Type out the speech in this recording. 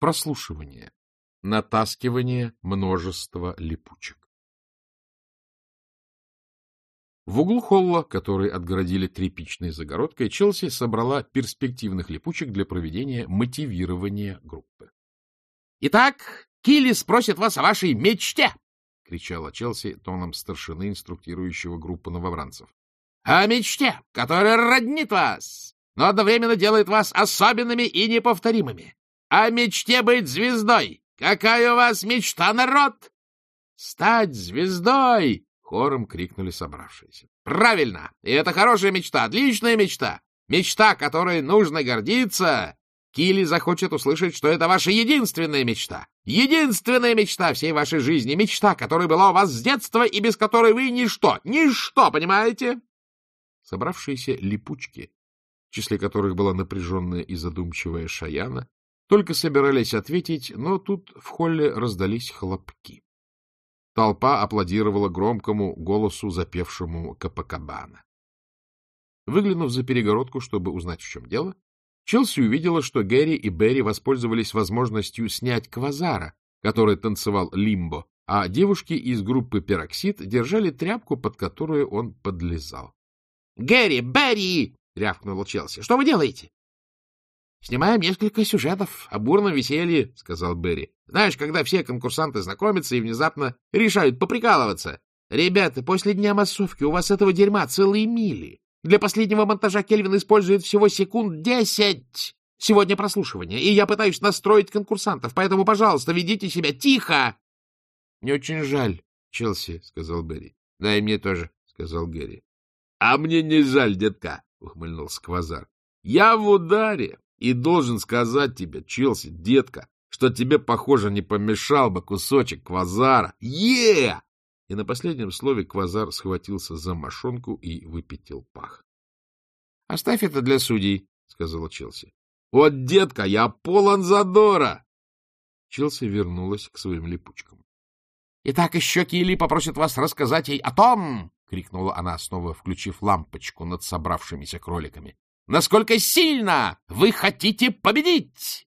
Прослушивание. Натаскивание множества липучек. В углу холла, который отгородили тряпичной загородкой, Челси собрала перспективных липучек для проведения мотивирования группы. — Итак, Килли спросит вас о вашей мечте! — кричала Челси тоном старшины, инструктирующего группу новобранцев. — О мечте, которая роднит вас, но одновременно делает вас особенными и неповторимыми. О мечте быть звездой. Какая у вас мечта, народ? — Стать звездой! Хором крикнули собравшиеся. Правильно! И это хорошая мечта, отличная мечта! Мечта, которой нужно гордиться! Килли захочет услышать, что это ваша единственная мечта. Единственная мечта всей вашей жизни. Мечта, которая была у вас с детства и без которой вы ничто. Ничто, понимаете? Собравшиеся липучки, в числе которых была напряженная и задумчивая Шаяна, только собирались ответить, но тут в холле раздались хлопки. Толпа аплодировала громкому голосу, запевшему Капакабана. Выглянув за перегородку, чтобы узнать, в чем дело, Челси увидела, что Гэри и Берри воспользовались возможностью снять квазара, который танцевал лимбо, а девушки из группы «Пероксид» держали тряпку, под которую он подлезал. — Гэри, Берри! — рявкнула Челси. — Что вы делаете? — Снимаем несколько сюжетов о бурном веселье, — сказал Берри. — Знаешь, когда все конкурсанты знакомятся и внезапно решают поприкалываться. Ребята, после дня массовки у вас этого дерьма целые мили. Для последнего монтажа Кельвин использует всего секунд десять. Сегодня прослушивание, и я пытаюсь настроить конкурсантов, поэтому, пожалуйста, ведите себя тихо. — Не очень жаль, Челси, — сказал Берри. — Да и мне тоже, — сказал Гэри. — А мне не жаль, детка, — ухмыльнулся Квазар. — Я в ударе. И должен сказать тебе, Челси, детка, что тебе, похоже, не помешал бы кусочек квазара. е И на последнем слове квазар схватился за мошонку и выпятил пах. — Оставь это для судей, — сказала Челси. — Вот, детка, я полон задора! Челси вернулась к своим липучкам. — Итак, еще Килли попросит вас рассказать ей о том, — крикнула она, снова включив лампочку над собравшимися кроликами, насколько сильно вы хотите победить.